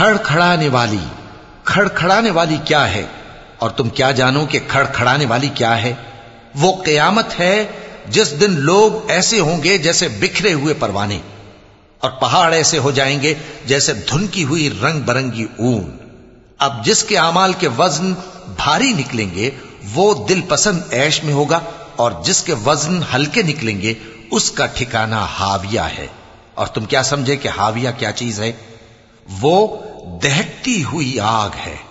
खड़खड़ाने वाली। खड़खड़ाने वाली क्या है? और तुम क्या जानो कि खड़खड़ाने वाली क्या है? वो कयामत है, जिस दिन लोग ऐसे होंगे जैसे बिखरे हुए परवाने, और पहाड़ ऐसे हो जाएँगे जैसे धुनकी हुई रंग बरंगी ऊन। अब जिसके अमाल के वज़न भारी निकलेंगे, वो दिल पसंद ऐश में होगा, और जिसके वज़न हल्के निकलेंगे, उसका ठिकाना हाविया है। और तुम क्या समझे कि हाविया क्या चीज़ है? वो दहकती हुई आग है।